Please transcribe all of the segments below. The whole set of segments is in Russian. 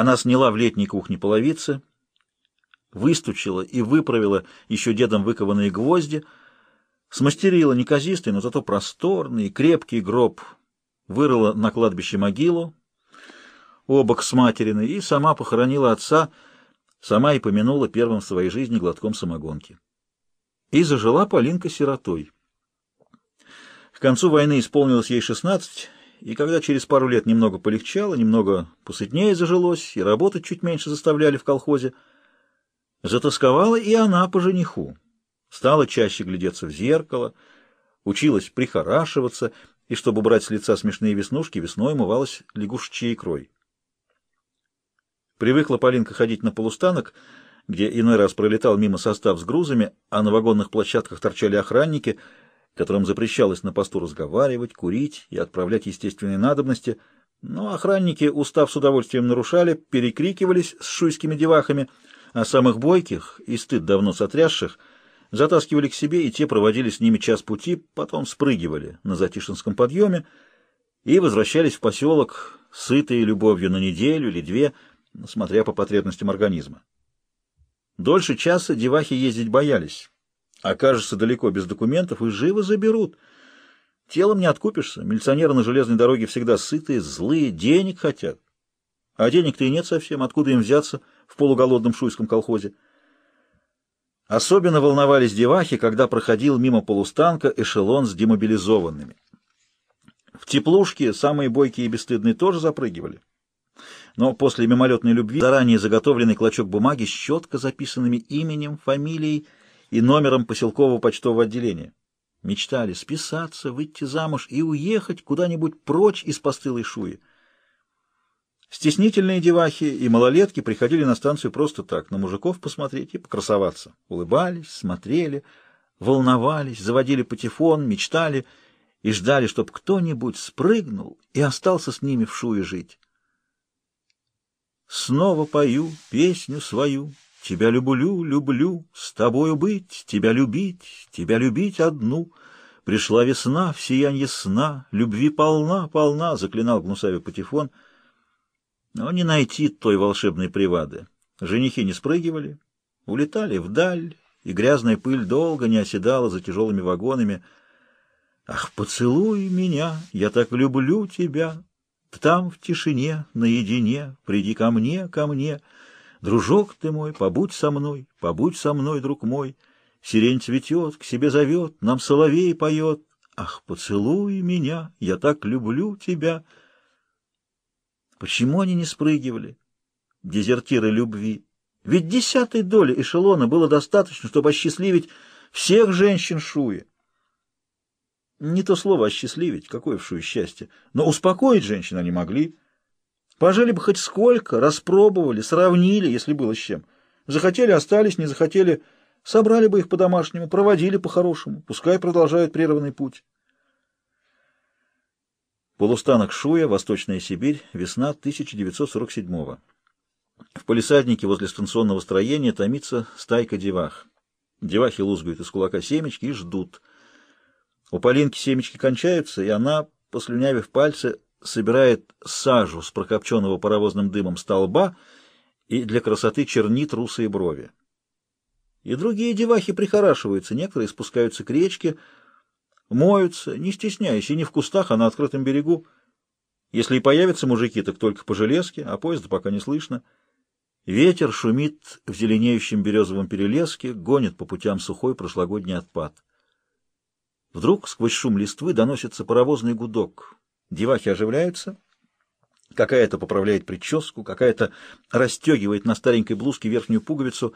Она сняла в летней кухне половицы, выстучила и выправила еще дедом выкованные гвозди, смастерила неказистый, но зато просторный, крепкий гроб, вырыла на кладбище могилу, обок с материной, и сама похоронила отца, сама и помянула первым в своей жизни глотком самогонки. И зажила Полинка сиротой. К концу войны исполнилось ей шестнадцать, и когда через пару лет немного полегчало, немного посытнее зажилось, и работать чуть меньше заставляли в колхозе, затасковала и она по жениху. Стала чаще глядеться в зеркало, училась прихорашиваться, и, чтобы убрать с лица смешные веснушки, весной умывалась лягушечьей икрой. Привыкла Полинка ходить на полустанок, где иной раз пролетал мимо состав с грузами, а на вагонных площадках торчали охранники — которым запрещалось на посту разговаривать, курить и отправлять естественные надобности, но охранники, устав с удовольствием нарушали, перекрикивались с шуйскими девахами, а самых бойких и стыд давно сотрясших затаскивали к себе, и те проводили с ними час пути, потом спрыгивали на Затишинском подъеме и возвращались в поселок, сытые любовью на неделю или две, смотря по потребностям организма. Дольше часа девахи ездить боялись. Окажешься далеко без документов и живо заберут. Телом не откупишься. Милиционеры на железной дороге всегда сытые, злые, денег хотят. А денег-то и нет совсем. Откуда им взяться в полуголодном шуйском колхозе? Особенно волновались девахи, когда проходил мимо полустанка эшелон с демобилизованными. В теплушке самые бойкие и бесстыдные тоже запрыгивали. Но после мимолетной любви заранее заготовленный клочок бумаги с четко записанными именем, фамилией и номером поселкового почтового отделения. Мечтали списаться, выйти замуж и уехать куда-нибудь прочь из постылой шуи. Стеснительные девахи и малолетки приходили на станцию просто так, на мужиков посмотреть и покрасоваться. Улыбались, смотрели, волновались, заводили патефон, мечтали и ждали, чтобы кто-нибудь спрыгнул и остался с ними в шуе жить. Снова пою песню свою, Тебя люблю, люблю, с тобою быть, тебя любить, тебя любить одну. Пришла весна, в сиянье сна, любви полна, полна, заклинал гнусаве Патефон. Но не найти той волшебной привады. Женихи не спрыгивали, улетали вдаль, и грязная пыль долго не оседала за тяжелыми вагонами. Ах, поцелуй меня, я так люблю тебя, там в тишине, наедине, приди ко мне, ко мне — Дружок ты мой, побудь со мной, побудь со мной, друг мой. Сирень цветет, к себе зовет, нам соловей поет. Ах, поцелуй меня, я так люблю тебя. Почему они не спрыгивали, дезертиры любви? Ведь десятой доли эшелона было достаточно, чтобы осчастливить всех женщин Шуи. Не то слово «осчастливить», какое в Шуе счастье, но успокоить женщин они могли. Пожили бы хоть сколько, распробовали, сравнили, если было с чем. Захотели — остались, не захотели — собрали бы их по-домашнему, проводили по-хорошему, пускай продолжают прерванный путь. Полустанок Шуя, Восточная Сибирь, весна 1947-го. В полисаднике возле станционного строения томится стайка девах. Девахи лузгают из кулака семечки и ждут. У Полинки семечки кончаются, и она, послюнявив пальцы, собирает сажу с прокопченного паровозным дымом столба и для красоты чернит русые брови. И другие девахи прихорашиваются, некоторые спускаются к речке, моются, не стесняясь, и не в кустах, а на открытом берегу. Если и появятся мужики, так только по железке, а поезда пока не слышно. Ветер шумит в зеленеющем березовом перелеске, гонит по путям сухой прошлогодний отпад. Вдруг сквозь шум листвы доносится паровозный гудок. Девахи оживляются, какая-то поправляет прическу, какая-то расстегивает на старенькой блузке верхнюю пуговицу,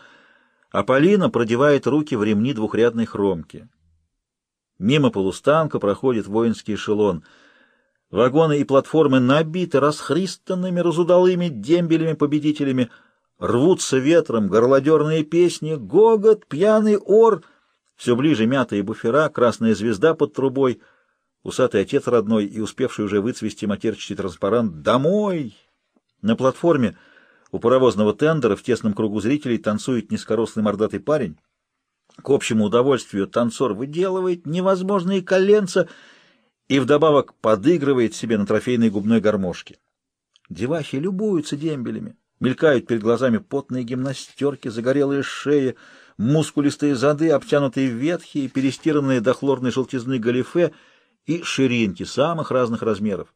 а Полина продевает руки в ремни двухрядной хромки. Мимо полустанка проходит воинский эшелон. Вагоны и платформы набиты расхристанными разудалыми дембелями-победителями, рвутся ветром горлодерные песни, гогот, пьяный ор, все ближе мятые буфера, красная звезда под трубой — усатый отец родной и успевший уже выцвести матерчатый транспарант «Домой!». На платформе у паровозного тендера в тесном кругу зрителей танцует низкорослый мордатый парень. К общему удовольствию танцор выделывает невозможные коленца и вдобавок подыгрывает себе на трофейной губной гармошке. Девахи любуются дембелями, Мелькают перед глазами потные гимнастерки, загорелые шеи, мускулистые зады, обтянутые ветхие, перестиранные до хлорной желтизны галифе и ширинки самых разных размеров.